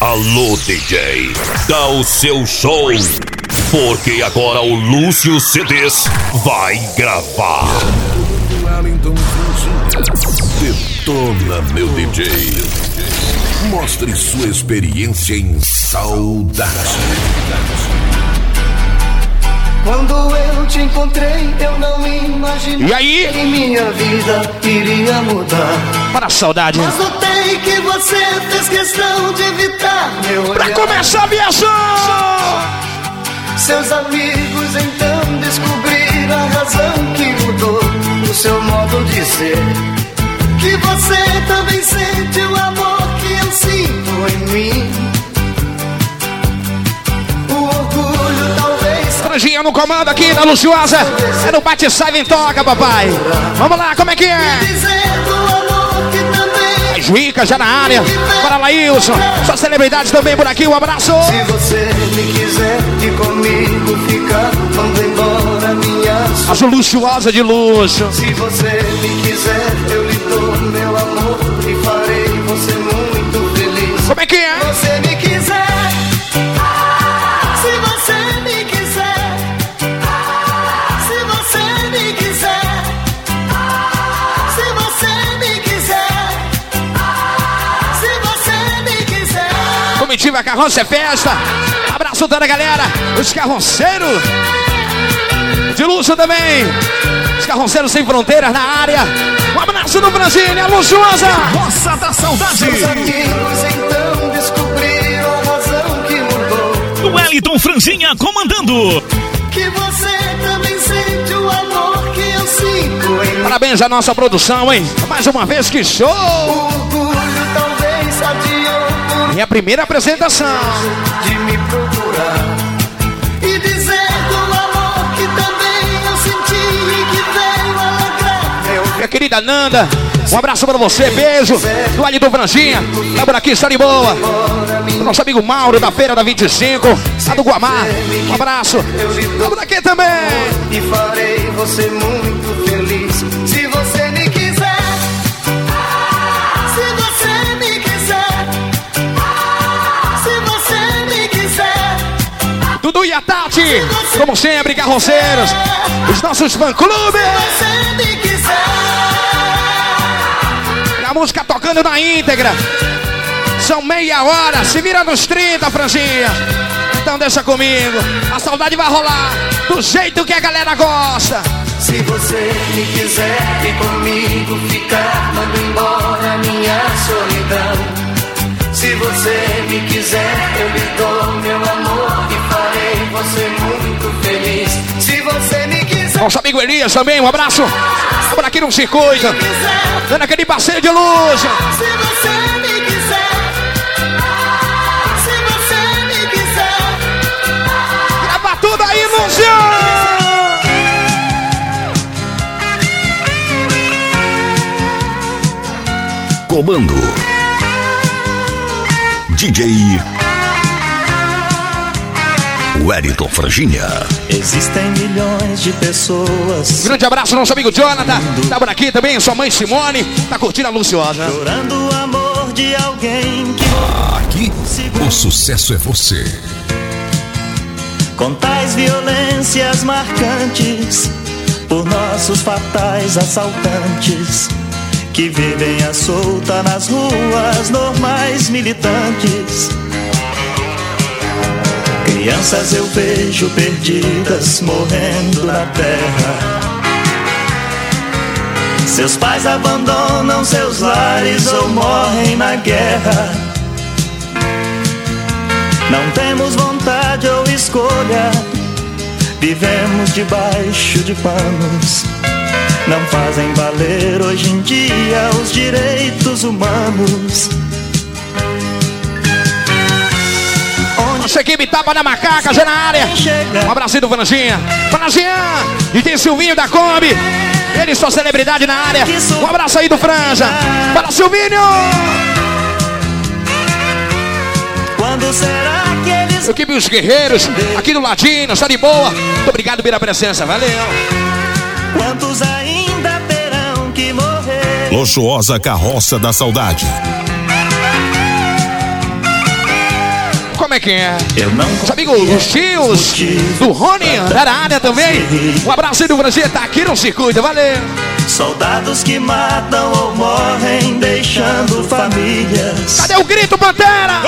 Alô, DJ, dá o seu show. Porque agora o Lúcio CDs vai gravar. Detona, meu DJ. Mostre sua experiência em saudade. Quando eu te encontrei, eu não imaginei E aí? que minha vida iria mudar. Para a saudade. Mas notei que você fez questão de evitar meu Pra olhar. começar a viação! Seus amigos então descobriram a razão que mudou o seu modo de ser. Que você também sente o amor que eu sinto em mim. Franjinha no comando aqui da Luciosa. É no Bate Sai Vem Toca, papai. Vamos lá, como é que é? As Ricas já na área. Para Laílson. Só celebridades também por aqui. Um abraço. Se você me quiser e comigo ficar, manda embora minha. Azul Luciosa de luxo. Se você me quiser, eu lhe dou meu amor e farei você muito feliz. Como é que é? Você me quiser, Comitiva Carroça é Festa. Abraço toda a galera. Os carroceiros. De luxo também. Os carroceiros sem fronteiras na área. Um abraço do Brasília, Luxuosa. Roça da Saudade. Seus amigos então descobriram a razão que mudou. Wellington Franzinha comandando. Que você também sente o amor que eu sinto. Parabéns à nossa produção, hein? Mais uma vez que show! O orgulho talvez por Minha primeira apresentação. de me procurar. E dizer do amor que também eu senti e que veio alegrar Minha querida Nanda, um abraço pra você, beijo. Do Ali do Franjinha, tá por aqui, está de boa. Do nosso amigo Mauro da Feira da 25, lá do Guamá. Um abraço. Tá por aqui também. e farei você muito feliz. Se você Dudu e a Tati, como sempre, carroceiros. Os nossos fã-clubes. a música tocando na íntegra. São meia hora, se vira nos 30, Franjinha. Então deixa comigo. A saudade vai rolar do jeito que a galera gosta. Se você me quiser e comigo ficar, manda embora minha solidão. Se você me quiser, eu lhe dou meu amor você muito feliz. Se você me quiser, Nosso amigo Elias também, um abraço. Por aqui no circuito. quiser, Dando aquele passeio de luz. se você me quiser, se você me quiser, Grava tudo aí, Luciano. Comando. DJ. Wellington Franjinha. Existem milhões de pessoas Grande abraço, nosso amigo Jonathan. Tá por aqui também, sua mãe Simone. Tá curtindo a Luciosa. chorando o amor de alguém que Aqui, o sucesso é você. com tais violências marcantes por nossos fatais assaltantes que vivem à solta nas ruas normais militantes. Crianças eu vejo perdidas morrendo na terra. Seus pais abandonam seus lares ou morrem na guerra. Não temos vontade ou escolha, vivemos debaixo de panos. Não fazem valer hoje em dia os direitos humanos. Nossa equipe tapa na macaca, já na área. Um abracinho do Franjinha. Franjinha! E tem Silvinho da Kombi. Ele sua celebridade na área. Um abraço aí do Franja. Para Silvinho! quando será que eles Equipe Os Guerreiros, aqui do Ladino, está de boa. Muito obrigado pela presença, valeu. Quantos ainda terão que morrer? Luxuosa Carroça da Saudade. Como é que é? Eu não Os amigos, os tios do Rony, tá na área também. Um abraço aí do Brasil, tá aqui no circuito, valeu. Soldados que matam ou morrem, deixando famílias. Cadê o grito, Pantera?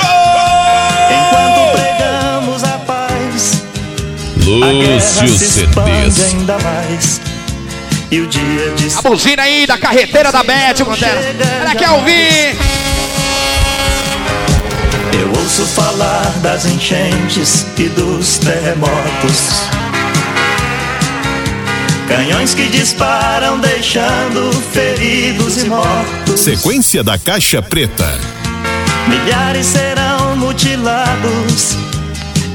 Enquanto pregamos a paz, Lúcio se expande CDs. ainda mais. E o dia de A buzina aí da carreteira da Beth, Pantera. Ela quer ouvir. Ouço falar das enchentes e dos terremotos. Canhões que disparam, deixando feridos e mortos. Sequência da Caixa Preta. Milhares serão mutilados,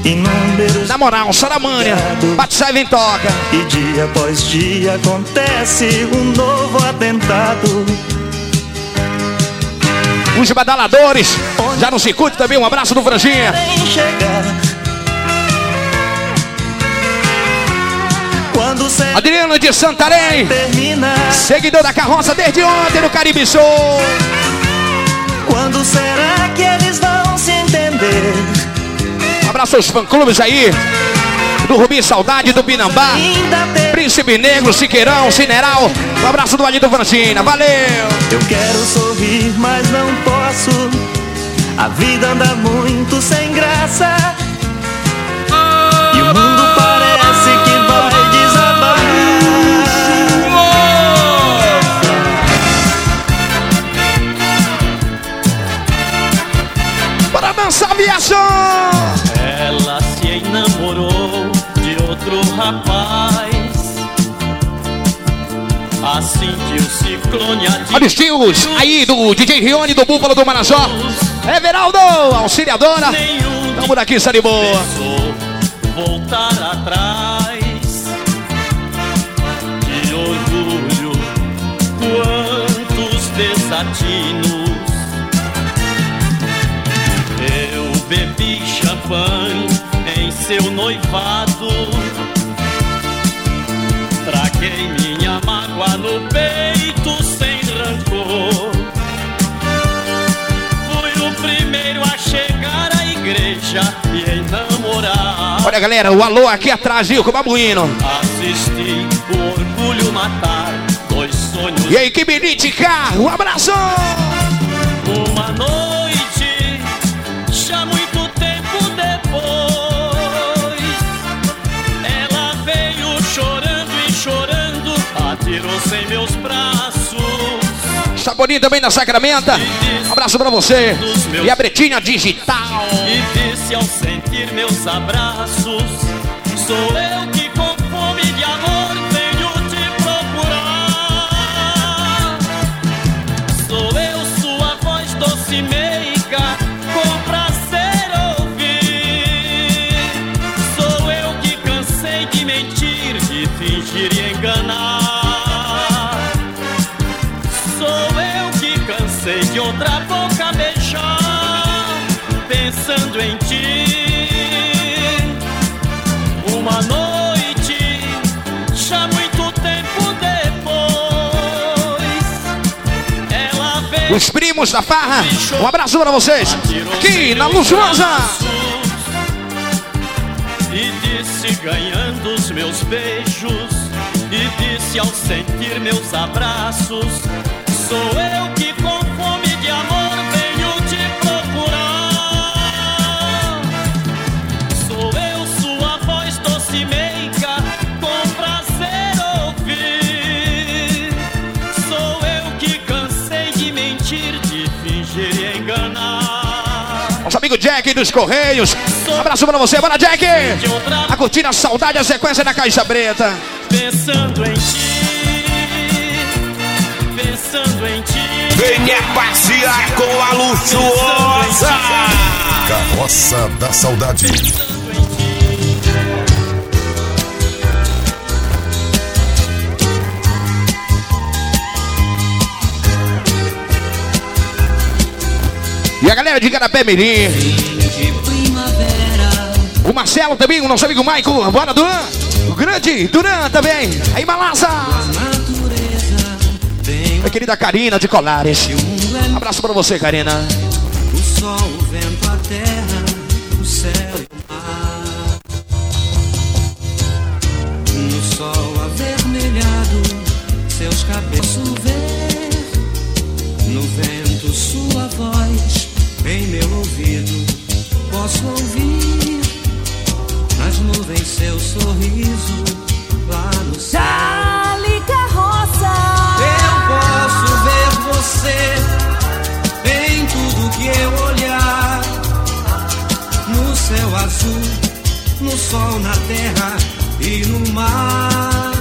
inúmeros. Na moral, Saramânia, bate sai vem toca. E dia após dia acontece um novo atentado. Os badaladores, já no circuito também, um abraço do Franjinha. Adriano de Santarém, seguidor da carroça desde ontem no Caribe Show. Quando será que eles vão se entender? Um abraço aos fã-clubes aí, do Rubi Saudade, do Binambá, Príncipe Negro, Siqueirão, Cineral. Um abraço do Ali do Francina, valeu. Eu quero sorrir, mas não posso. A vida anda muito sem graça. E o mundo parece que vai desabar. Bora dançar, viajão! Ela se enamorou de outro rapaz. Assim que o ciclone atingiu. Olha os tios aí do DJ Rione do Búfalo do Marajó. Everaldo, auxiliadora. Tamo daqui, está de boa. voltar atrás. Que orgulho, quantos desatinos. Eu bebi champanhe em seu noivado. Traguei minha mágoa no peito sem igreja e enamorar. Olha, galera, o alô aqui atrás, viu, com o babuíno. Assisti o orgulho matar dois sonhos. E a equipe Nitica, um abraço! Uma noite, já muito tempo depois, ela veio chorando e chorando, atirou-se em meus braços. Saboninho também na Sacramenta. Um abraço pra você. E a Bretinha Digital. Ao sentir meus abraços: Sou eu que Os primos da farra. Um abraço pra vocês. Aqui na Luxuosa. E disse ganhando os meus beijos E disse ao sentir meus abraços Sou eu que com amigo Jack dos Correios. Um abraço pra você. Bora, Jack. A curtindo a saudade, a sequência da Caixa Preta. Pensando em ti, pensando em ti. Venha passear com a luxuosa. Carroça da Saudade. E a galera de Garapé Mirim. O Marcelo também, o nosso amigo Michael. Bora, Duran. O grande Duran também. Aí, Malasa. A querida Karina de Colares. Abraço pra você, Karina. O sol, o vento, a terra, o céu e o mar. No sol avermelhado, seus cabelos os nuvens seu sorriso lá no céu. Carroça. Eu posso ver você em tudo que eu olhar. No céu azul, no sol, na terra e no mar.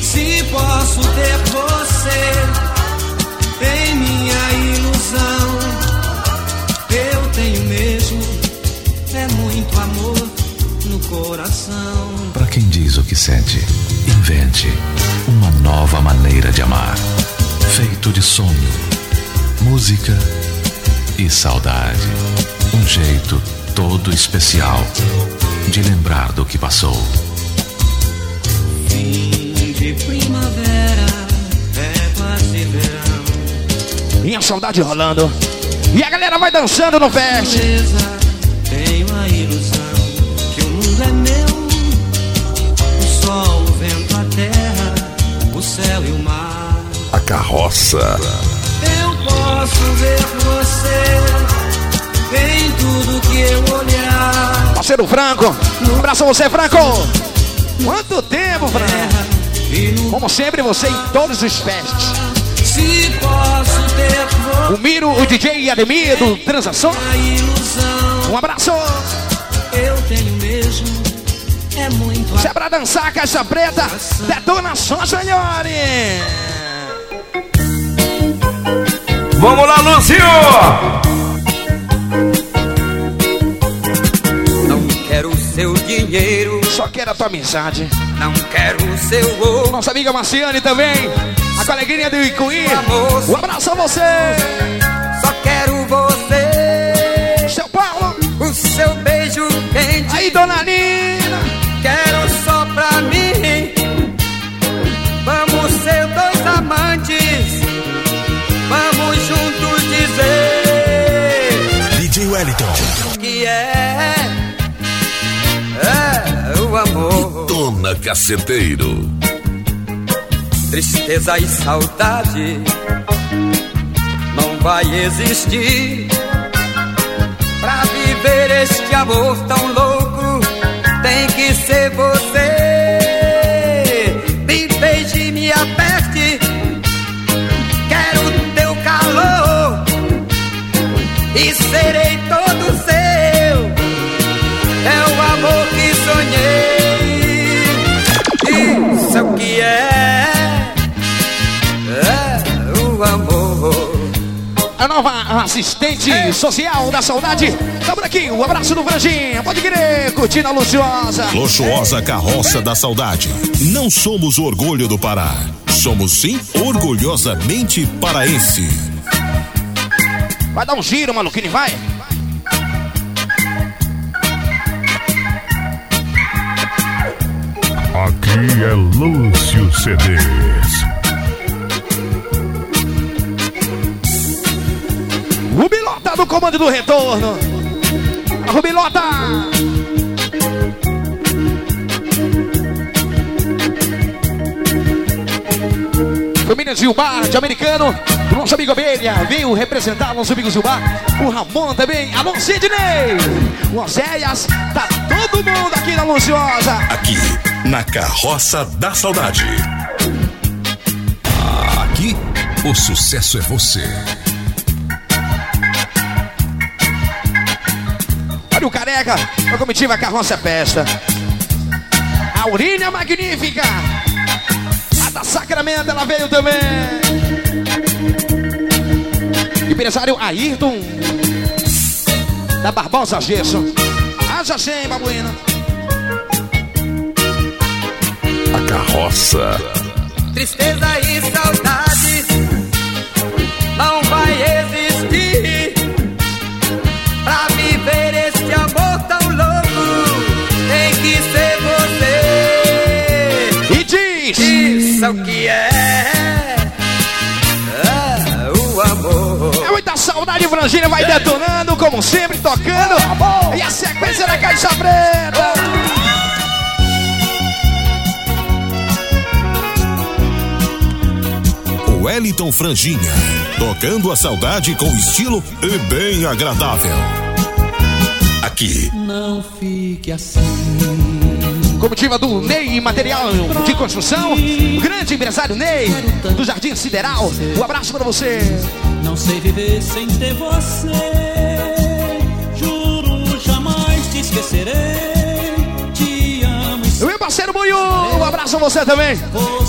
Se posso ter você em minha que sente, invente uma nova maneira de amar. Feito de sonho, música e saudade. Um jeito todo especial de lembrar do que passou. Fim de primavera, é quase verão. E a saudade rolando. E a galera vai dançando no fest. Beleza, carroça. Eu posso ver você em tudo que eu olhar. Parceiro Franco. Um abraço a você, Franco. Quanto tempo, Franco. E Como sempre, você em todos os festes. Se posso ter O Miro, o DJ Ademir do Transação. Um abraço. eu tenho mesmo. É muito Se é pra dançar, caixa preta, detona só, senhores. Vamos lá, Lúcio! Não quero seu dinheiro, Só quero a tua amizade. não quero seu ouro. Nossa amiga Marciane também. A coleguinha do Icuí. Um abraço a você. Só quero você, Seu Paulo. o seu beijo quente. Aí, dona Nina. Caceteiro. Tristeza e saudade não vai existir. Pra viver este amor tão louco, tem que ser você. Me beije, me aperte. Quero teu calor e serei A nova assistente social da saudade. Tá por aqui. Um abraço do Franjinha. Pode querer curtir a Luciosa. Luxuosa carroça da saudade. Não somos o orgulho do Pará. Somos sim orgulhosamente paraense. Vai dar um giro, maluquinho, vai. Aqui é Lúcio CDs. Rubilota do comando do retorno. A Rubilota. Família Gilbar, de americano. O nosso amigo Abelha veio representar nosso amigo Gilbar. O Ramon também. Alô, Sidney. O Oséias. Tá todo mundo aqui na Luciosa. Aqui, na carroça da saudade. Aqui, o sucesso é você. O careca. A comitiva Carroça Festa. A Urínia Magnífica. A da Sacramento, ela veio também. Empresário Ayrton. Da Barbosa Gesso. Haja sem, babuína. A carroça. Tristeza e saudade não vai É o que é. É o amor. É muita saudade, Frangília vai detonando, como sempre, tocando. E a sequência da Caixa Preta. Wellington Franjinha. Tocando a saudade com estilo e bem agradável. aqui. Não fique assim. Comitiva do Ney Material de Construção. Grande empresário Ney, do Jardim Sideral. Um abraço pra você. Não sei viver sem ter você. Juro, jamais te esquecerei. Te amo e Meu parceiro Buiu, um abraço a você também.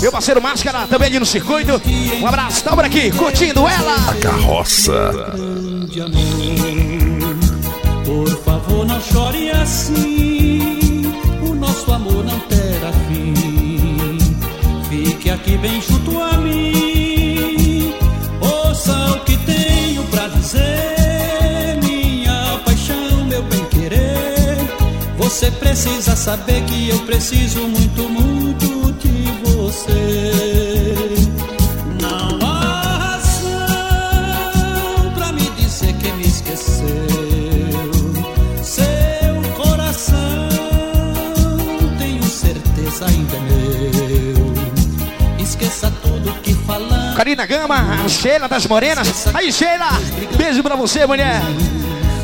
Meu parceiro Máscara, também ali no circuito. Um abraço, estamos aqui, curtindo ela. Carroça. grande amor. Por favor, não chore assim. Nosso amor não terá fim. Fique aqui bem junto a mim. Ouça o que tenho pra dizer. Minha paixão, meu bem querer. Você precisa saber que eu preciso muito, muito de você. Karina Gama, a Sheila das Morenas. Aí, Sheila, beijo pra você, mulher.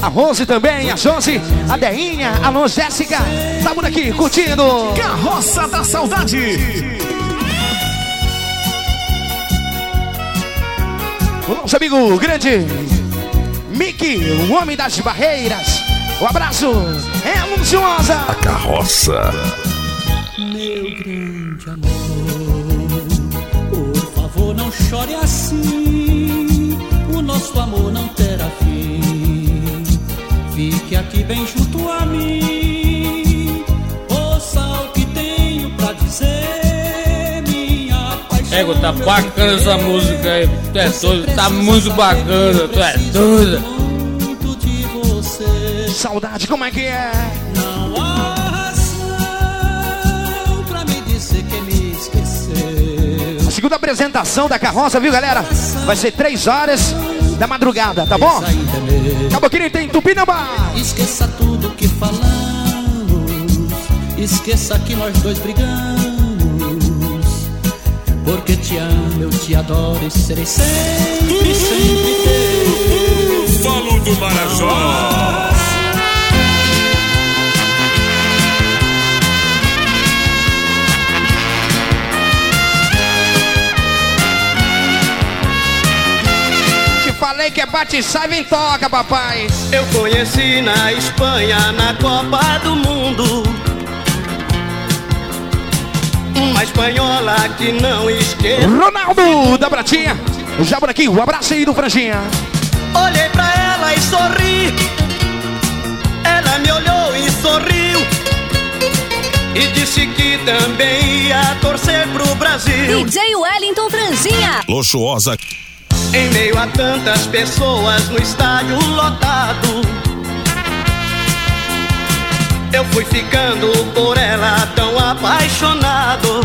A Rose também, a Josi, a Deinha, a Lô Jéssica. Tá por aqui, curtindo. Carroça da Saudade. O nosso amigo grande, Mickey, o homem das barreiras. Um abraço, é anunciosa. A carroça. Meu grande amor, chore assim. O nosso amor não terá fim. Fique aqui bem junto a mim. Ouça o que tenho pra dizer. Minha paixão. Ego, tá bacana essa música aí. Tu é doido, tá muito bacana, tu é doida. Muito de você. Saudade, como é que é? Segunda apresentação da carroça, viu, galera? Vai ser três horas da madrugada, tá bom? Meu. Caboquinho tem Tupinambá. Esqueça tudo que falamos. Esqueça que nós dois brigamos. Porque te amo, eu te adoro e serei sempre, sempre teu. Falo do Marajó. Falei que é bate e sai, vem toca, papai. Eu conheci na Espanha na Copa do Mundo Uma espanhola que não esquece Ronaldo da Pratinha. Já por aqui, um abraço aí do Franjinha. Olhei pra ela e sorri Ela me olhou e sorriu E disse que também ia torcer pro Brasil DJ Wellington Franzinha. Luxuosa. Em meio a tantas pessoas no estádio lotado Eu fui ficando por ela tão apaixonado.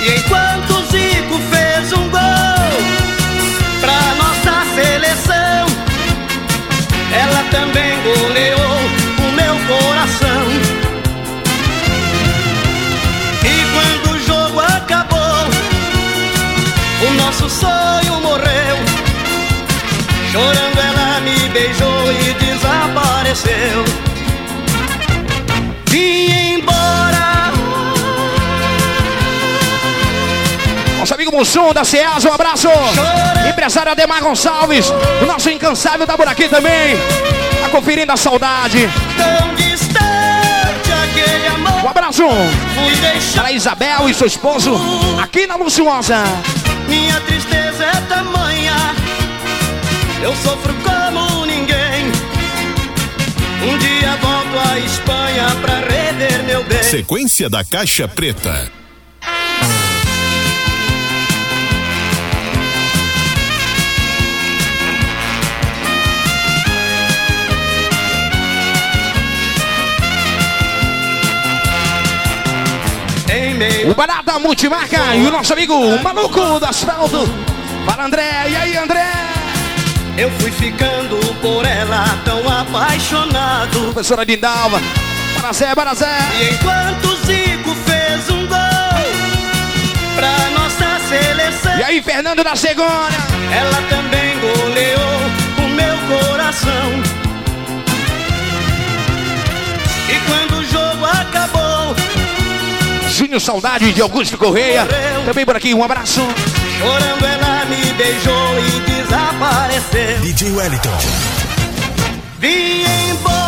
E enquanto Zico fez um gol nosso sonho morreu. Chorando ela me beijou e desapareceu. Vim embora. Nosso amigo Mussum da Ceasa, um abraço. Empresário Ademar Gonçalves, o nosso incansável tá por aqui também. Tá conferindo a saudade. Tão distante aquele amor. Um abraço para Isabel e seu esposo aqui na Luciosa. Minha tristeza é tamanha. Eu sofro como ninguém. Um dia volto à Espanha pra rever meu bem. Sequência da Caixa Preta. O Barata Multimarca e o nosso amigo o maluco do asfalto. para André, e aí André? Eu fui ficando por ela tão apaixonado. Professora Dindalva, para zé E enquanto Zico fez um gol pra nossa seleção. E aí, Fernando da Cegonha. Ela também goleou o meu coração. E quando o jogo acabou. Toninho Saudade de Augusto Correia. Também por aqui, um abraço. Chorando ela me beijou e desapareceu. DJ Wellington. Vim embora.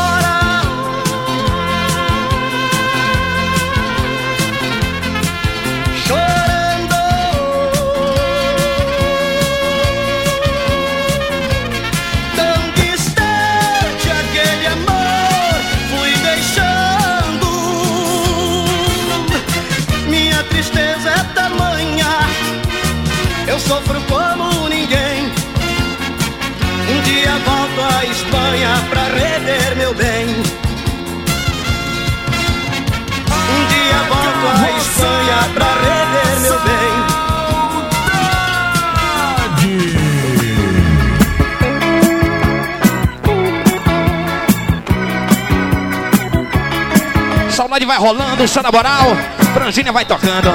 Vai rolando, Santa Moral. Frangínia vai tocando.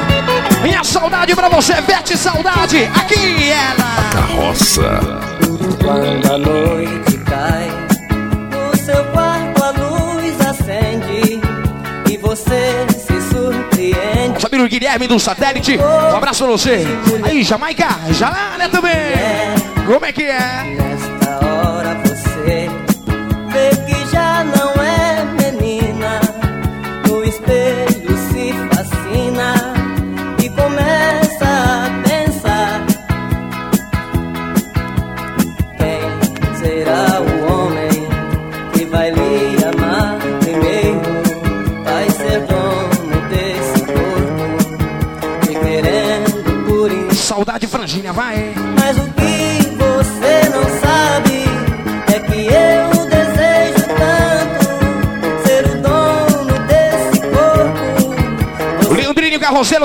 Minha saudade pra você, Vete Saudade. Aqui ela. Carroça. Quando a noite cai, no seu quarto a luz acende e você se surpreende. Nosso amigo Guilherme do Satélite. Um abraço pra você. Aí, Jamaica, já lá, né, também. Como é que é?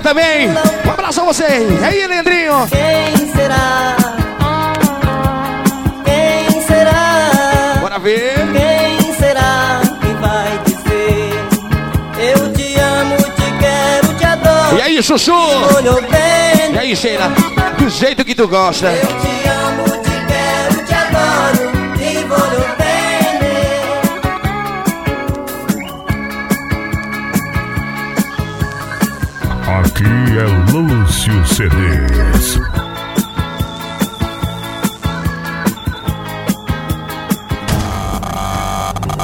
Também. Um abraço a você. E aí, Leandrinho? Quem será? Quem será? Bora ver. Quem será que vai dizer? Eu te amo, te quero, te adoro. E aí, Chuchu? E aí, Sheila? Do jeito que tu gosta. Eu te amo, te é Lúcio CDs.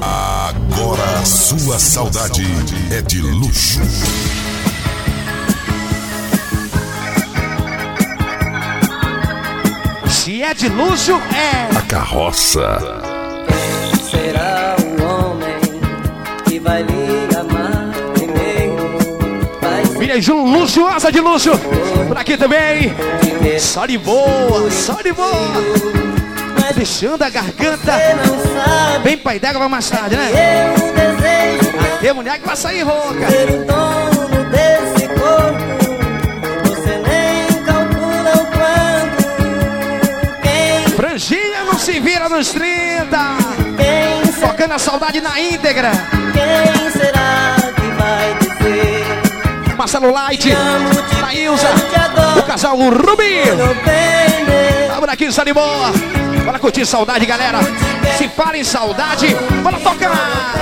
Agora a sua saudade é de luxo. Se é de luxo, é. A carroça. Será o homem que vai lhe Filha luxuosa de luxo. Por aqui também. Só de boa, só de boa. Deixando a garganta bem pai d'água mais tarde, né? Tem mulher que vai sair rouca. Franginha não se vira nos 30. quem, será, Tocando a saudade na íntegra. quem será que vai? Marcelo Light, te adoro. o casal Rubi. Vamos aqui, está de boa. Bora curtir saudade, galera. Se fala em saudade, bora tocar.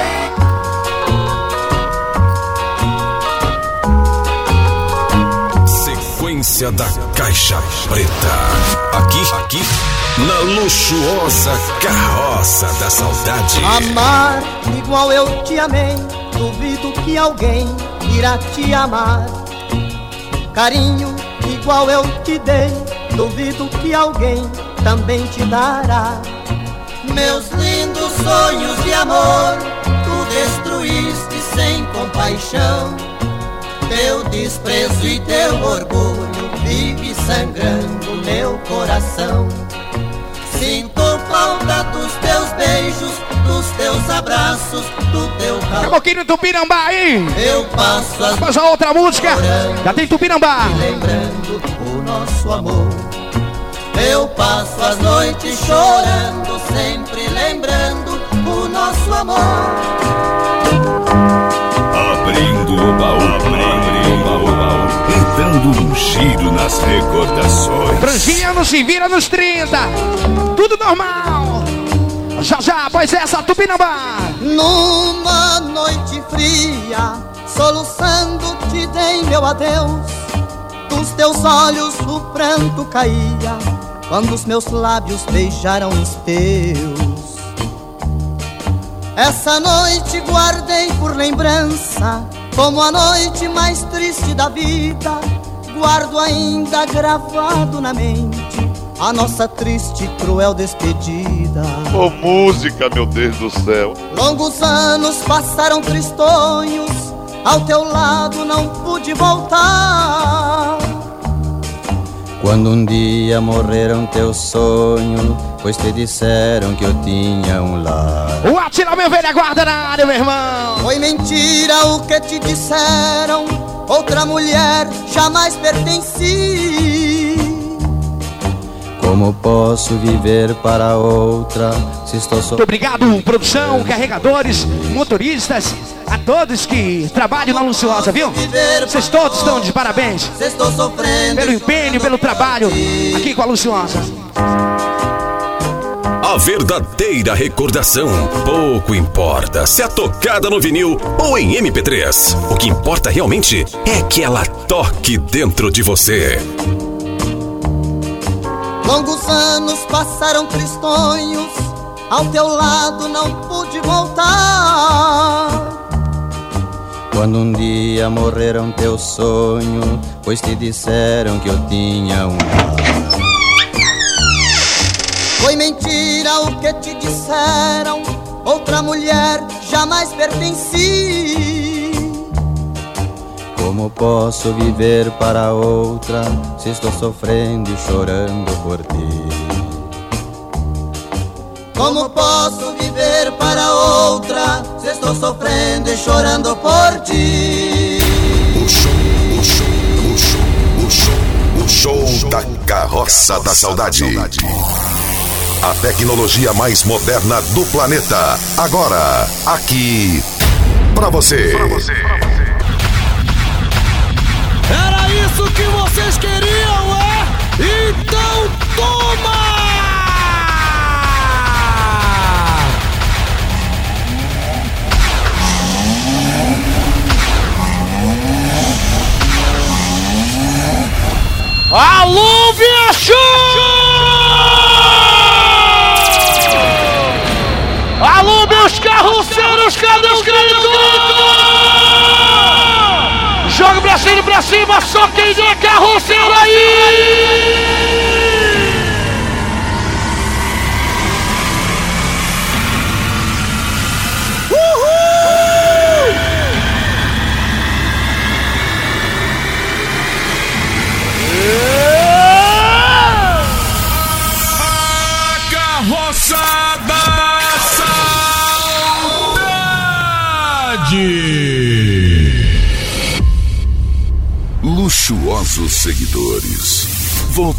Sequência da Caixa Preta. Aqui, aqui, na luxuosa carroça da saudade. Amar igual eu te amei, duvido que alguém irá te amar. Carinho igual eu te dei, duvido que alguém também te dará. Meus lindos sonhos de amor, tu destruíste sem compaixão. Teu desprezo e teu orgulho vive sangrando meu coração. Sinto falta dos teus beijos, dos teus abraços, do teu calor. Caboquinho Tupinambá aí. Eu passo as Faz a outra música. Já tem Tupinambá. lembrando o nosso amor. Eu passo as noites chorando, sempre lembrando o nosso amor. Abrindo o baú, abrindo o baú, baú, e dando um giro nas recordações. Franginha não se vira nos 30. Tudo normal. Já já, após essa, Tupinambá. Numa noite fria, soluçando te dei meu adeus, dos teus olhos o pranto caía, quando os meus lábios beijaram os teus. Essa noite guardei por lembrança, como a noite mais triste da vida, guardo ainda gravado na mente a nossa triste e cruel despedida. Ô música, meu Deus do céu. Longos anos passaram tristonhos, ao teu lado não pude voltar. Quando um dia morreram teus sonhos, pois te disseram que eu tinha um lar. O Atila, meu velho, aguarda na área, meu irmão. Foi mentira o que te disseram, outra mulher jamais pertenci. Como posso viver para outra se estou Muito sofrendo? obrigado, produção, carregadores, motoristas, a todos que trabalham na Luciosa, viu? Vocês todos estão de parabéns pelo empenho, pelo trabalho aqui com a Luciosa. A verdadeira recordação. Pouco importa se é tocada no vinil ou em MP3. O que importa realmente é que ela toque dentro de você. Longos anos passaram tristonhos, ao teu lado não pude voltar. Quando um dia morreram teus sonhos, pois te disseram que eu tinha um. Foi mentira o que te disseram, outra mulher jamais pertenci. Como posso viver para outra se estou sofrendo e chorando por ti? Como posso viver para outra se estou sofrendo e chorando por ti? O show, o show, o show, o show, o show da carroça da saudade. A tecnologia mais moderna do planeta. Agora, aqui, pra você. Era isso que vocês queriam, é? Então toma! Alô, Viacho! Alô, meus carroceiros, cadê o grito? Joga pra cima, pra cima, só quem é carroceiro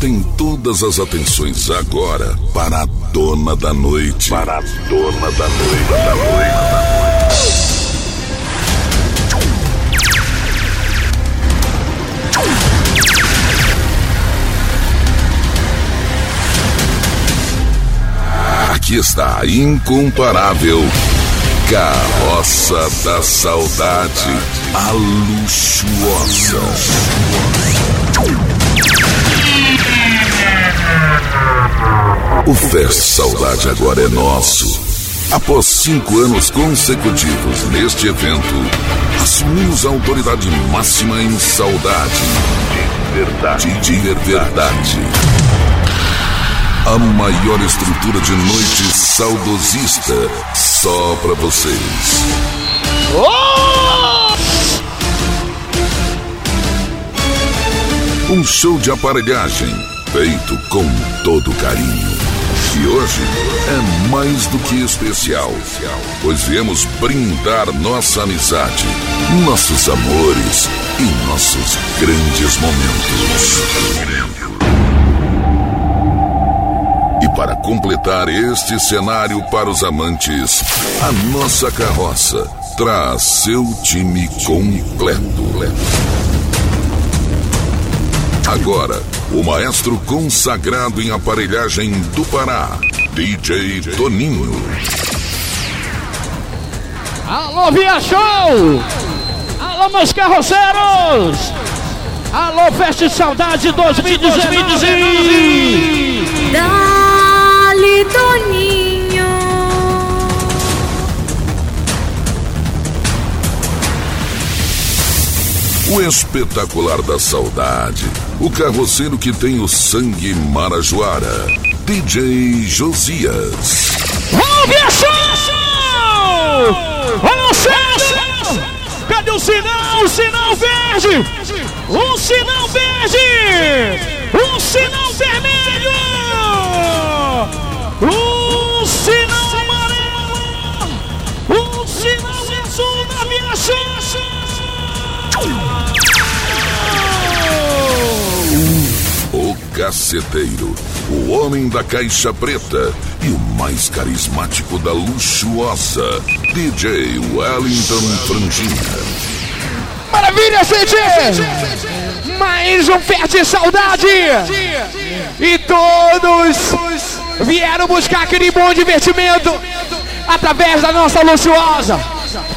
Voltem todas as atenções agora para a dona da noite. Para a dona da noite. Da noite. Aqui está a incomparável Carroça da Saudade, a luxuosa. O Fest Saudade agora é nosso. Após cinco anos consecutivos neste evento, assumimos a autoridade máxima em saudade. De verdade. De verdade. A maior estrutura de noite saudosista só pra vocês. Um show de aparelhagem feito com todo carinho. E hoje é mais do que especial, pois viemos brindar nossa amizade, nossos amores e nossos grandes momentos. E para completar este cenário para os amantes, a nossa carroça traz seu time completo. Agora, o maestro consagrado em aparelhagem do Pará, DJ Toninho. Alô, Via Show! Alô, meus carroceiros! Alô, Festa de Saudade 2019. Dali, Toninho. O espetacular da saudade. O carroceiro que tem o sangue marajoara. DJ Josias. Ver som! Vamos César! Cadê o sinal? O sinal verde! Um sinal verde! Um sinal vermelho! Um sinal amarelo! Um sinal azul na minha chance! O caceteiro. O homem da caixa preta. E o mais carismático da luxuosa. DJ Wellington Franginha. Maravilha, gente! Mais um Perde Saudade! E todos vieram buscar aquele bom divertimento através da nossa luxuosa.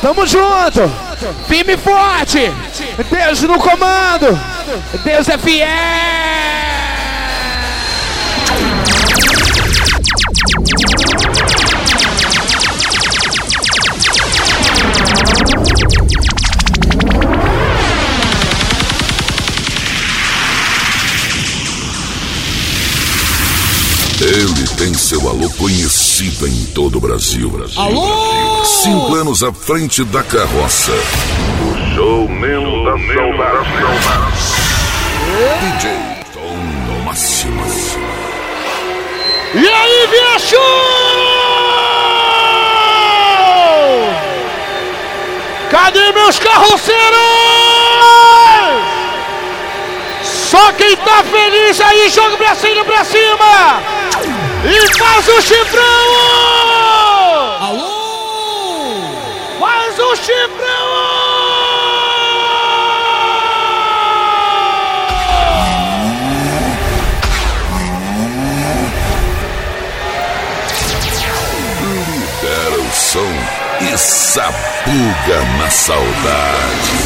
Tamo junto! Firme e forte! Deus no comando! Deus é fiel! Ele tem seu alô conhecido em todo o Brasil. Alô! Cinco anos à frente da carroça. O showman da saudade. DJ Tom no máximo. E aí, bicho! Cadê meus carroceiros? Só quem tá feliz aí, joga o bracinho pra cima! E faz o chifrão! Libera o som e sabuga na saudade.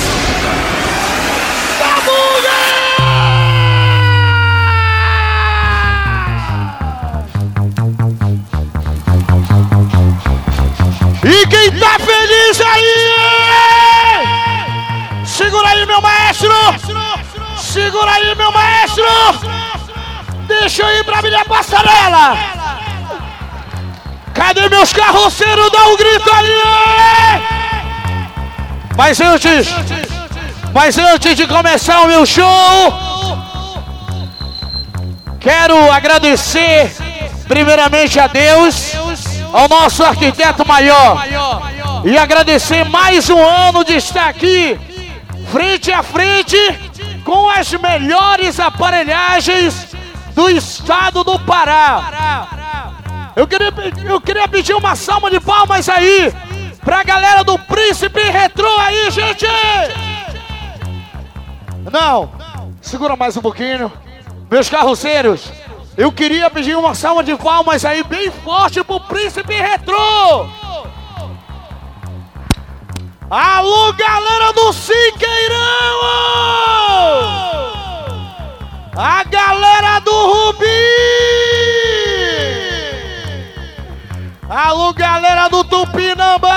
E quem tá feliz aí? Segura aí, meu maestro! Segura aí, meu maestro! Deixa eu ir pra minha passarela! Cadê meus carroceiros? Dá um grito aí! Mas antes, mas antes de começar o meu show, quero agradecer primeiramente a Deus, ao nosso arquiteto maior, e agradecer mais um ano de estar aqui, frente a frente, com as melhores aparelhagens do estado do Pará. Eu queria, eu queria pedir uma salva de palmas aí, pra galera do Príncipe Retrô aí, gente! Não, segura mais um pouquinho. Meus carroceiros, eu queria pedir uma salva de palmas aí bem forte pro Príncipe Retrô. Alô, galera do Siqueirão! A galera do Rubi! Alô, galera do Tupinambá!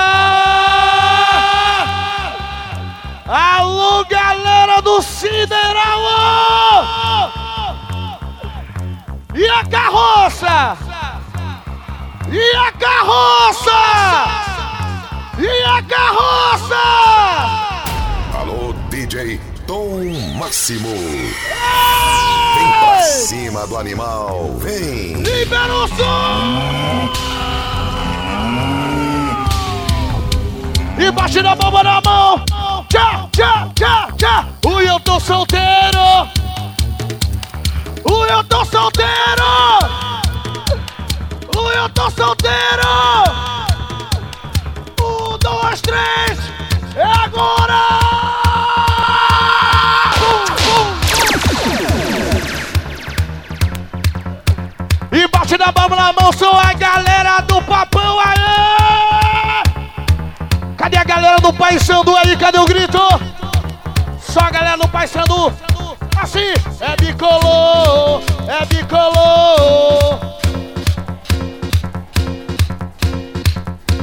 Alô, galera do Sideral! E a carroça? E a carroça? E a carroça? Alô, DJ Tom Máximo. Vem pra cima do animal, vem. Libera o som! E bate na palma na mão! Tchá, tchá, tchá, tchá! Ui, eu tô solteiro! Ui, eu tô solteiro! Ui, eu tô solteiro! Um, dois, três! É agora! E bate na palma na mão, sou a galera do papão aí! Cadê a galera do Pai Sandu aí? Cadê o grito? Só a galera do Pai Sandu. Assim, é bicolor, é bicolor.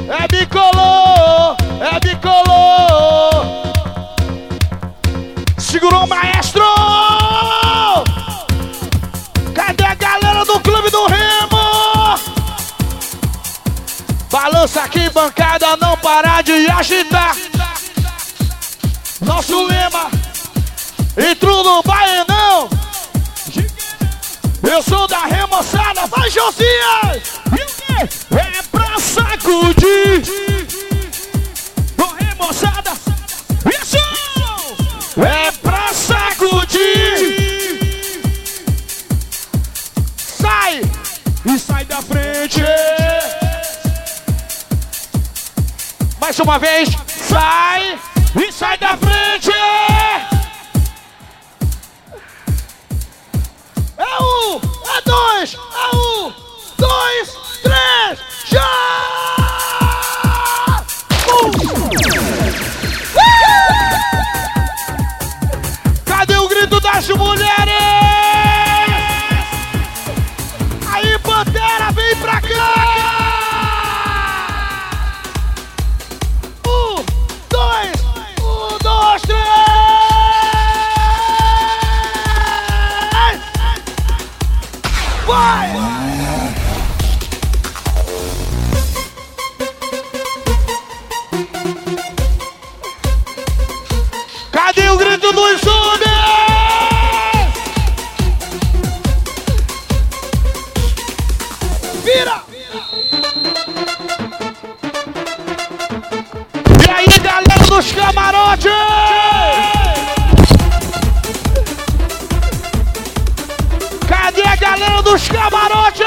É bicolor, é bicolor. Segurou o maestro! Cadê a galera do Clube do Remo? Balança aqui, bancada, não parar de agitar. Nosso lema, entrou no Baianão. Eu sou da remoçada, vai Josias! É pra sacudir. Ô remoçada, isso! É pra sacudir. Sai e sai da frente. Mais uma vez, sai e sai da frente. Três, já! Um. Cadê o grito das mulheres? Cadê a galera dos camarotes?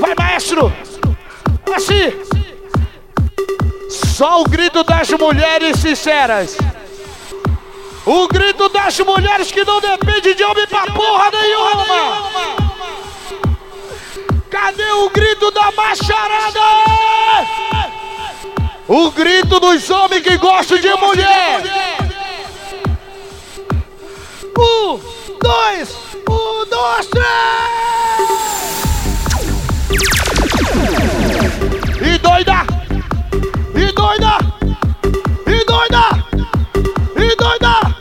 Vai, maestro! Assim! Só o grito das mulheres sinceras. O grito das mulheres que não depende de homem pra porra nenhuma. Cadê o grito da macharada? O grito dos homens que gostam de mulher. Um, dois, um, dois, três. E doida! E doida! E doida! E doida!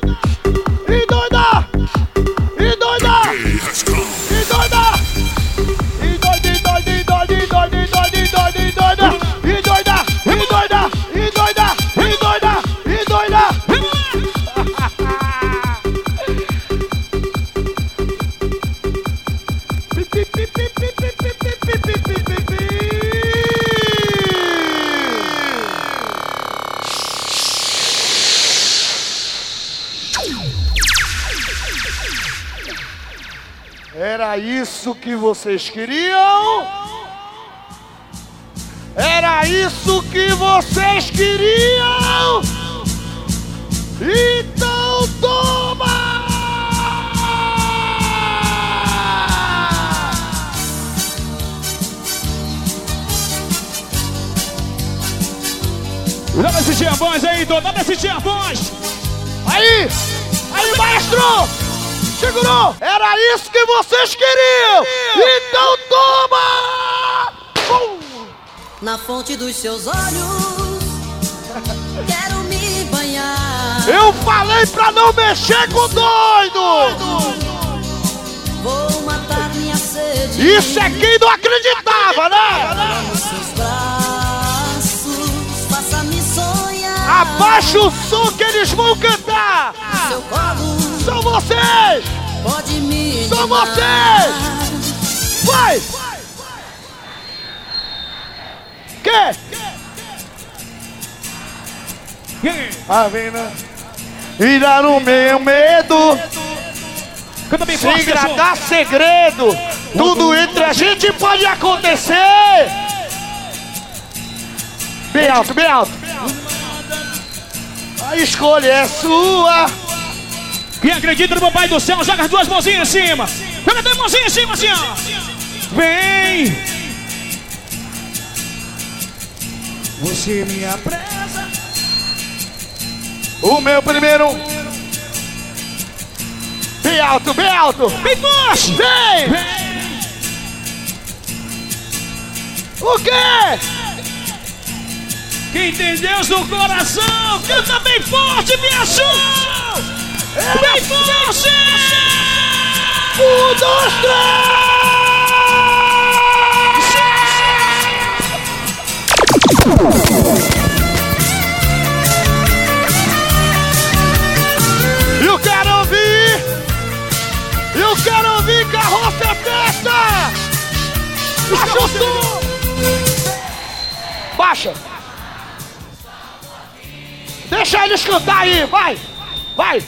Isso que vocês queriam? Era isso que vocês queriam? Então toma! Dá pra assistir a voz aí, Dô, dá pra assistir a voz. Aí! Aí, maestro! Segurou! Era isso que vocês queriam! Então toma! Na fonte dos seus olhos, quero me banhar. Eu falei pra não mexer com o doido! Vou matar minha sede. Isso é quem não acreditava, né? Nos seus braços, faça-me sonhar. Abaixa o som que eles vão cantar! Seu colo, São vocês! pode me São vocês! Vai! Que? A vena irá no meu medo Canta bem pessoal. guardar segredo Tudo entre a gente pode acontecer Bem alto, bem alto A escolha é sua Quem acredita no papai do céu, joga as duas mãozinhas em cima. Joga as duas mãozinhas em cima, assim, ó. Vem. Você me apressa. O meu primeiro Bem alto, bem alto. Bem forte. Vem. O quê? Quem tem Deus no coração, canta bem forte, minha show! Bem forte! Um, dois, três! Eu quero ouvir! Eu quero ouvir carroça é festa! Baixa! Baixa! Deixa eles cantar aí, vai! Vai!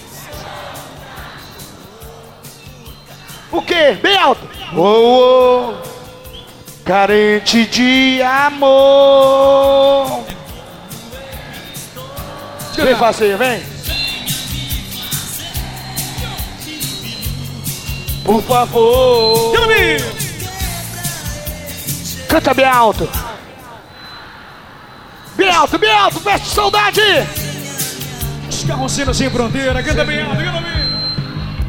O quê? Bem alto! Oh, oh, carente de amor! Vem fazer, vem! Por favor! Canta bem alto! Bem alto, bem alto, veste saudade! Os carroceiros sem fronteira, canta bem alto!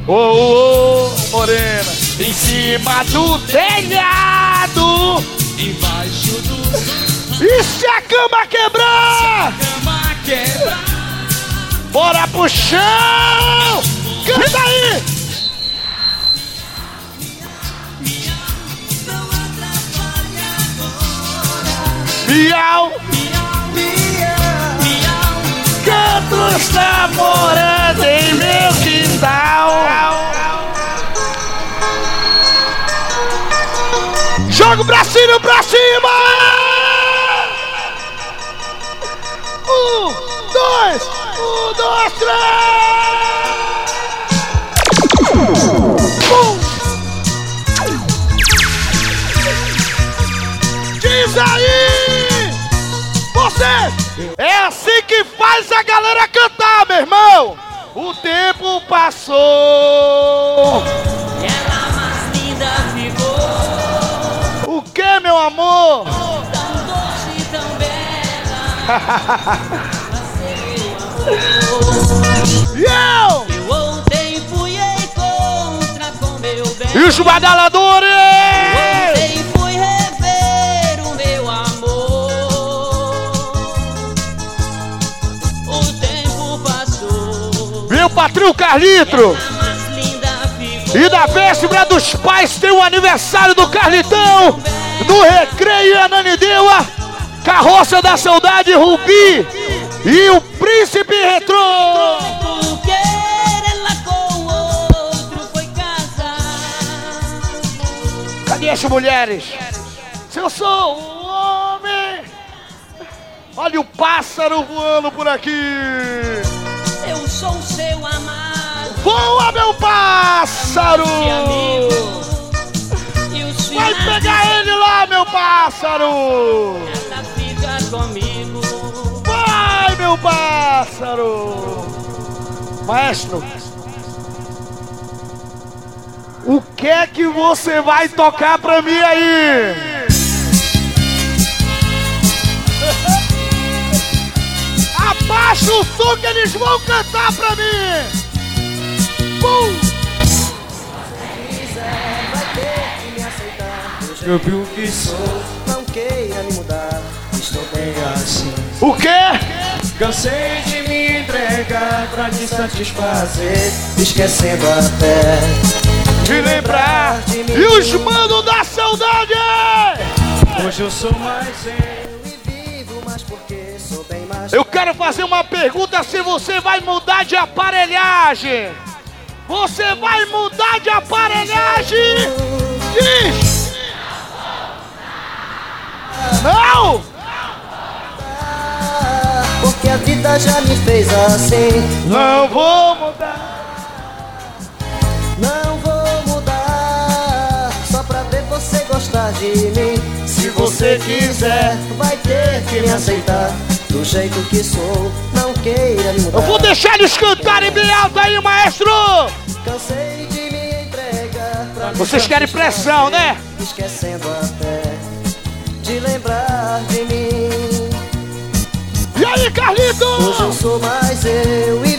Ô, ô, ô, morena, em cima do telhado, embaixo do. E se a cama quebrar? Se a cama quebrar. Bora pro chão! Canta aí! Miau! Cantos namorando em meu quintal. Joga o bracinho pra cima! Um, dois, um, dois, três! Um. Diz aí! Você! É assim que faz a galera cantar, meu irmão! O tempo passou! Ela mais linda ficou. O que, meu amor? Tão doce e tão bela. E eu? Eu ontem fui encontrar com meu bem. E os badaladores? Patrão Carlitro! E na véspera dos pais tem o aniversário do Carlitão! No Recreio Ananindeua! Carroça da Saudade Rubi! E o Príncipe Retrô! Cadê as mulheres? Se eu sou um homem, olha o pássaro voando por aqui. Sou seu amado. Voa, meu pássaro! Amigo. Vai pegar ele lá, meu pássaro! Ela fica comigo. Vai, meu pássaro! Maestro, o que é que você vai tocar pra mim aí? Abaixa o som que eles vão cantar pra mim! Pum! Eu vi o que sou, Não queira me mudar, estou bem assim. O quê? Cansei de me entregar pra te satisfazer. esquecendo até De lembrar E os manos da saudade! Hoje eu sou mais eu. Eu quero fazer uma pergunta se você vai mudar de aparelhagem. Você vai mudar de aparelhagem? Diz! Não! Porque a vida já me fez assim. Não vou mudar. Não vou mudar, só pra ver você gostar de mim. Se você quiser, vai ter que me aceitar. Do jeito que sou, não queira me mudar. Eu vou deixar eles cantarem bem alto aí, maestro! Cansei de me entregar pra Vocês querem pressão, né? Esquecendo até de lembrar de mim. E aí, Hoje eu Carlito? sou mais eu e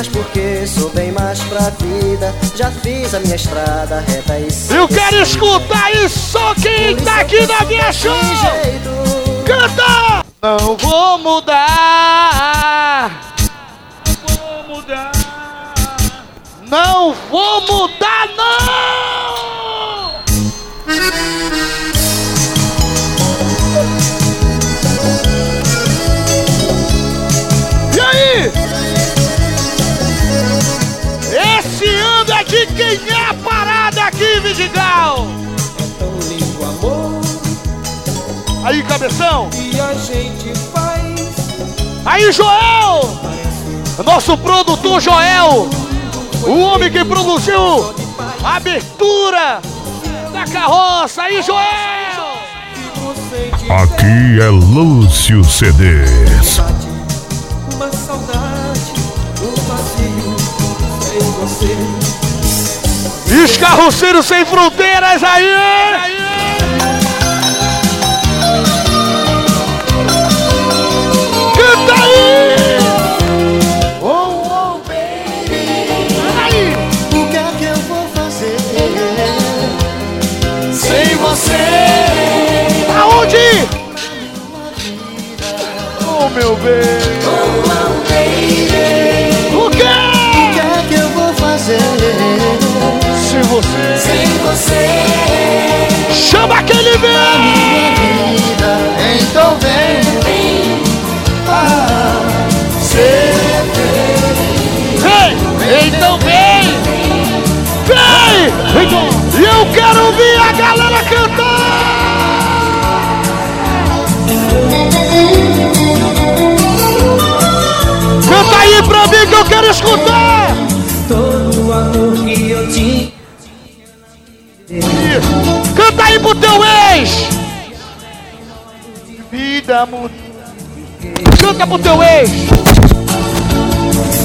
mais porque sou bem mais pra vida. Já fiz a minha estrada reta e Eu quero escutar isso quem tá aqui na minha show! Canta! Não vou mudar! Não vou mudar! Não vou mudar, não! Ano é de quem é a parada aqui, Vidigal! Aí, cabeção! E a gente faz. Aí, Joel! Nosso produtor Joel! O homem que produziu a abertura da carroça! Aí, Joel! Aqui é Lúcio CDs. Você. Os carroceiros sem fronteiras aí! Canta aí! Oh, oh, baby. Aí! O que é que eu vou fazer? Sem você. Aonde? Oh, meu bem! Oh, oh, baby. E eu quero ouvir a galera cantar! Canta aí pra mim que eu quero escutar! Todo amor que eu tinha. Canta aí pro teu ex! Vida muda. Canta pro teu ex!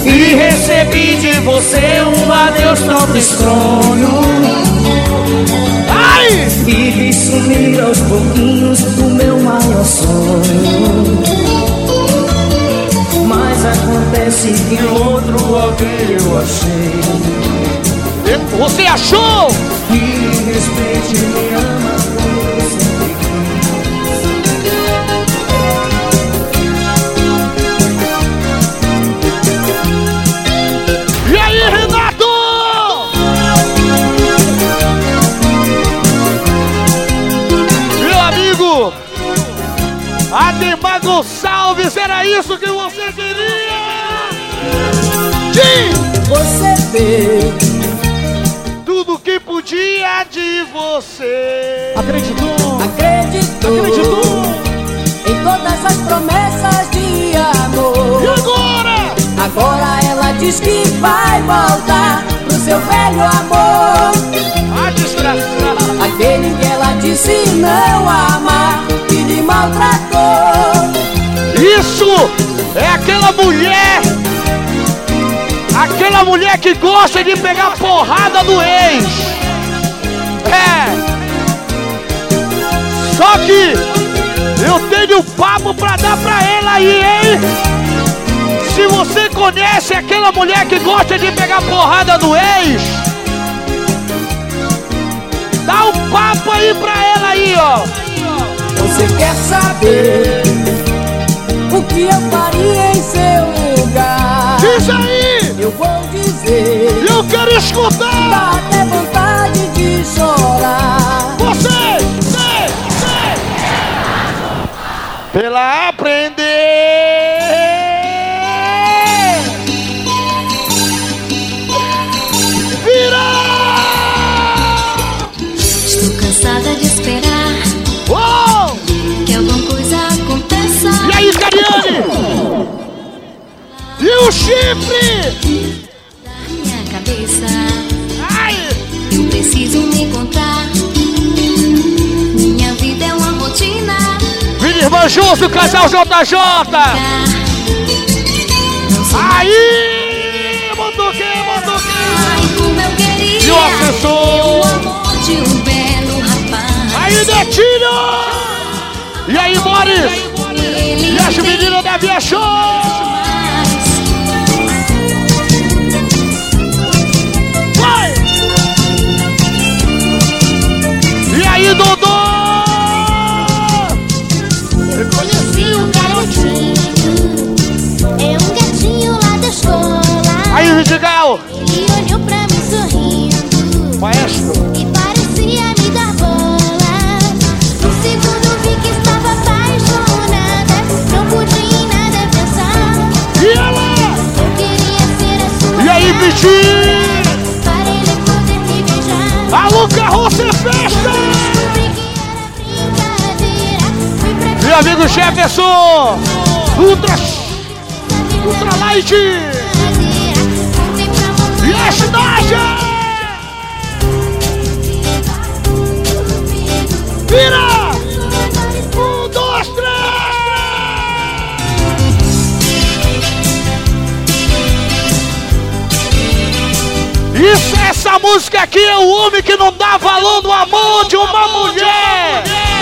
E recebi de você um adeus tão estronho. Ai! E vi sumir aos pouquinhos o meu maior sonho. Mas acontece que outro alguém eu achei. Você achou? Que me respeite, me ama Gonçalves, era isso que você queria? Tim! Você vê Tudo que podia de você. Acreditou? Acreditou, Acreditou? em todas as promessas de amor. E agora? Agora ela diz que vai voltar pro seu velho amor. A desgraçada. Aquele que ela disse não amar e lhe maltratou. Isso é aquela mulher. Aquela mulher que gosta de pegar porrada do ex. É. Só que eu tenho papo pra dar pra ela aí, hein? Se você conhece aquela mulher que gosta de pegar porrada do ex, dá um papo aí pra ela aí, ó. Você quer saber o que eu faria em seu lugar? Diz aí! Eu vou dizer. Eu quero escutar! Dá até vontade de chorar. Você! Você! Você! Pela E o chifre? Minha cabeça, Ai! eu preciso me encontrar. Minha vida é uma rotina. Vini Irmã Justo, casal JJ! Aí! Motoqueiro, motoqueiro! E o assessor? Aí, Netinho! E aí, Boris? E as meninas da Via Show! aí, Dodô! Eu conheci um garotinho, é um gatinho lá da escola. Aí, Ridigal! Ele olhou pra mim sorrindo, maestro. E parecia me dar bola. No segundo vi que estava apaixonada, não podia em nada pensar. E ela? Eu queria ser a sua. E aí, bichinho? Meu amigo Jefferson! Ultra. Ultra Light! E a Sinaja! Vira! Um, dois, três! Isso, essa música aqui é o homem que não dá valor no amor de uma mulher!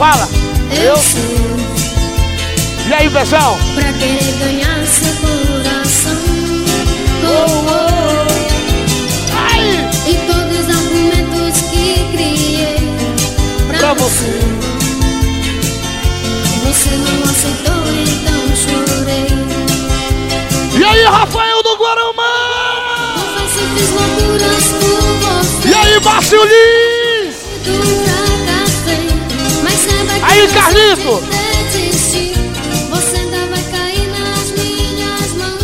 Fala! Eu sei. E aí, Bezão? Pra querer ganhar seu coração. Oh, oh. Ai! E todos os argumentos que criei pra, Pra você. Você não aceitou, então chorei. E aí, Rafael do Guarumã? Confesso fiz loucuras por você. E aí, Márcio Lins? Minhas mãos.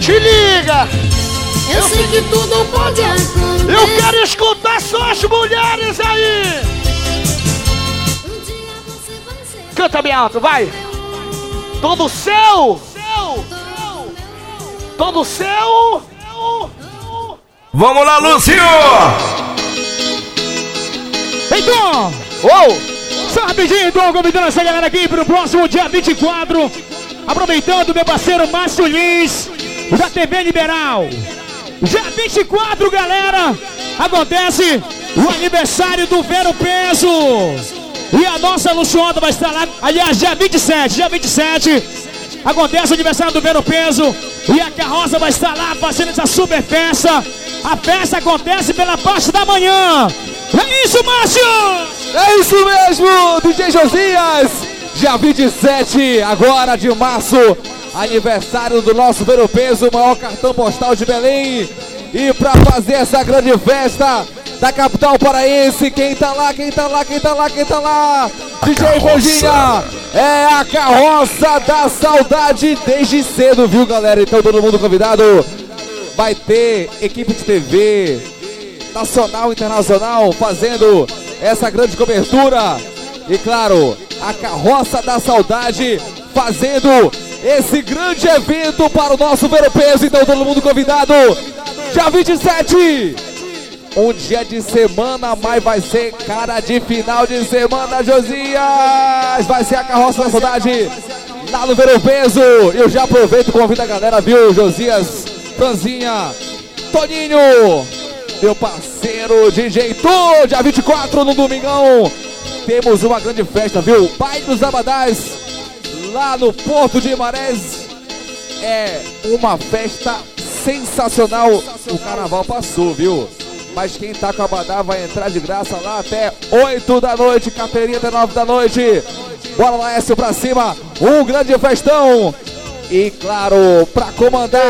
Te liga! Eu, sei que tudo pode acontecer. Eu quero escutar só as mulheres aí! Um dia você vai ser Canta bem alto, vai! Todo seu! Todo seu! Vamos lá, Lúcio! Então, Uou! só rapidinho, então, convidando essa galera aqui pro próximo dia 24. Aproveitando meu parceiro Márcio Lins, da TV Liberal. Dia 24, galera, acontece o aniversário do Vero Peso. E a nossa Luciana vai estar lá, aliás, dia 27, dia 27. Acontece o aniversário do Vero Peso. E a carroça vai estar lá fazendo essa super festa. A festa acontece pela parte da manhã. É isso, Márcio! É isso mesmo, DJ Josias! Dia 27, agora de março, aniversário do nosso Vero Peso, maior cartão postal de Belém. E pra fazer essa grande festa da capital paraense, quem tá lá, quem tá lá, quem tá lá, quem tá lá? DJ carroça. Virgínia, é a carroça da saudade desde cedo, viu galera? Então todo mundo convidado. Vai ter equipe de TV, nacional e internacional fazendo essa grande cobertura. E claro, a carroça da saudade fazendo esse grande evento para o nosso Vero Peso. Então todo mundo convidado. Dia 27. Um dia de semana, mas vai ser cara de final de semana, Josias! Vai ser a carroça da saudade lá no Vero Peso. Eu já aproveito e convido a galera, viu, Josias, Franzinha, Toninho, meu parceiro DJ Tu, dia 24 no domingão. Temos uma grande festa, viu? Pai dos Abadás, lá no Porto de Marés. É uma festa sensacional. O carnaval passou, viu? Mas quem tá com a Abadá vai entrar de graça lá até 8 da noite, carteirinha até 9 da noite. Bora lá, Écio pra cima. Um grande festão. E claro, pra comandar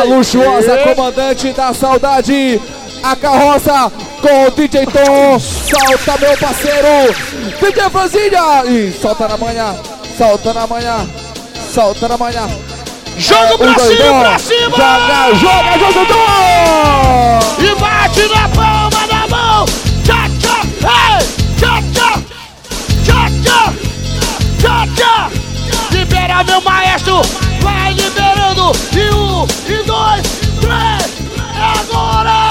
a luxuosa comandante da saudade, a carroça com o DJ Tom. Solta, meu parceiro. DJ Franzinha. E solta na manhã, solta na manhã, solta na manhã. Joga É, pra um, dois, cima, dois. pra cima! Joga, joga, joga, Tom. E bate na palma da mão! Tchá, tchá, ei! Tchá, tchá! Tchá, tchá! Tchá, tchá! Libera meu maestro! Vai liberando! E um, e dois, três! É agora!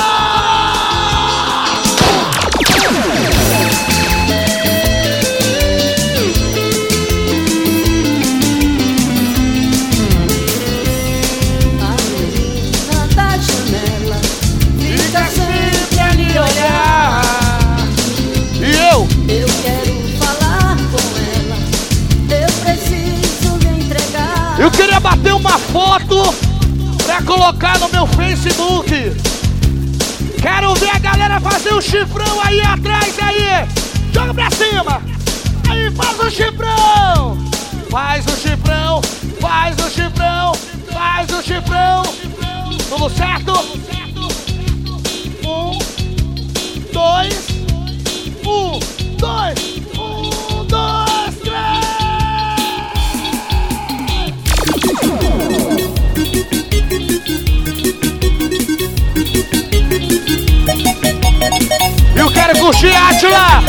Bater uma foto pra colocar no meu Facebook. Quero ver a galera fazer o chifrão aí atrás aí. Joga pra cima. Aí faz o chifrão. Faz o chifrão. Faz o chifrão, faz o chifrão. Tudo certo? Um, dois, um, dois, Curtir, Atila!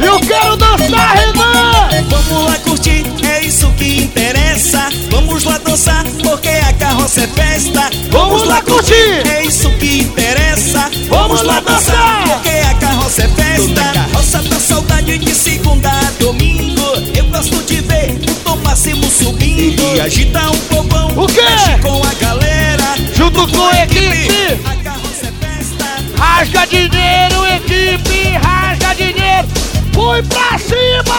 Eu quero dançar, Renan! Vamos lá curtir, é isso que interessa. Vamos lá dançar, porque a carroça é festa. Vamos lá curtir! É isso que interessa. Vamos lá dançar! porque a carroça é festa. Carroça da saudade de segunda a domingo. Eu gosto de ver o Tom Máximo subindo. E agita um povão. O quê? Mexe com a galera. Junto com a equipe! A carroça é festa. Rasga dinheiro! Fui pra cima!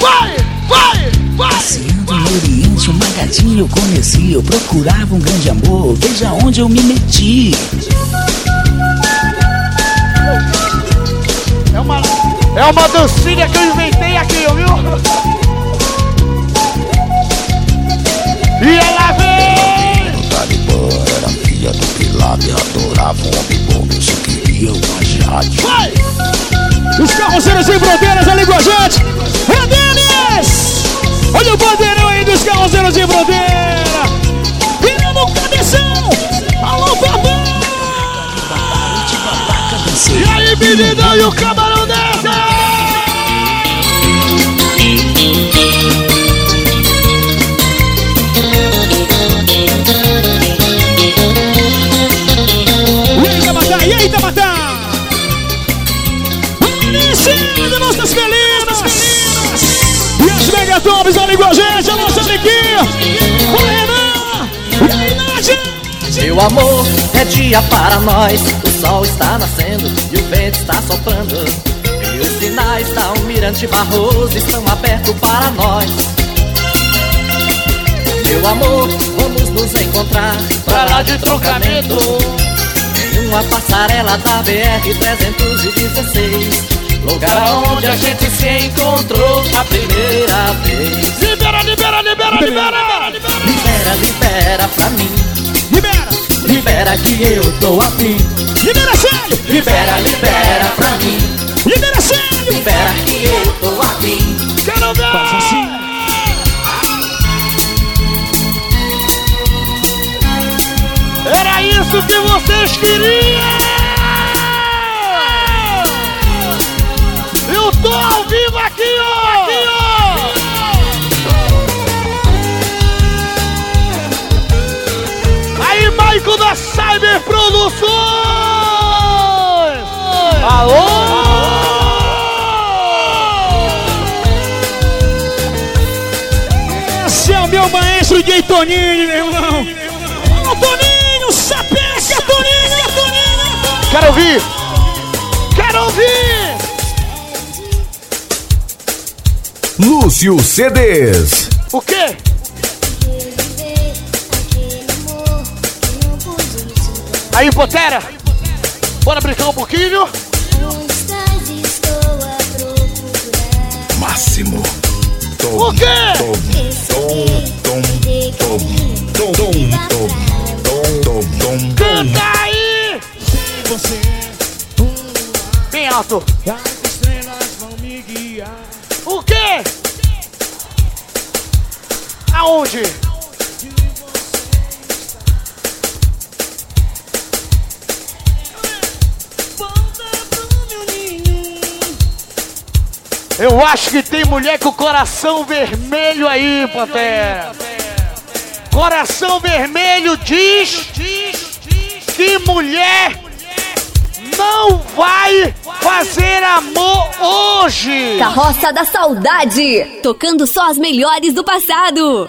Vai, vai, vai! Passeando no Oriente, uma gatinha eu conheci. Eu procurava um grande amor, veja onde eu me meti. É uma, é uma dancinha que eu inventei aqui, viu? E ela vem! Talibã era filha do Pilato e adorava um homem bom, eu só queria uma Jade. Vai! Os carroceiros sem fronteiras ali com a gente. É deles! Olha o bandeirão aí dos carroceiros sem fronteira. Virando o cabeção. Alô, papai! E aí, menina, e o camarão megatops ali com a gente, a nossa Niquinha! O Renan! E? Meu amor, é dia para nós. O sol está nascendo e o vento está soprando. E os sinais da Almirante Barroso estão abertos para nós. Meu amor, vamos nos encontrar Pra lá de trocamento. em uma passarela da BR-316. Lugar onde a gente se encontrou a primeira vez. Libera, libera, libera, libera! Libera, libera pra mim. Libera! Libera que eu tô afim. Libera sério! Libera, libera pra mim. Libera sério! Libera que eu tô afim. Quero ver! Faz assim! Era isso que vocês queriam! Produções! Alô! Esse é o meu maestro de Toninho, meu irmão! Ô, Toninho, sapeca, Toninho, Toninho! Quero ouvir! Quero ouvir! Lúcio CDs. O quê? Aí, Potera! Bora brincar um pouquinho? Máximo. Tom, O quê? tom, tom, tom, tom, tom, tom, tom, tom, tom. Canta aí! Bem alto! As estrelas vão me guiar. O quê? Aonde? Eu acho que tem mulher com coração vermelho aí, Pantera. Coração vermelho diz que mulher não vai fazer amor hoje. Carroça da Saudade. Tocando só as melhores do passado.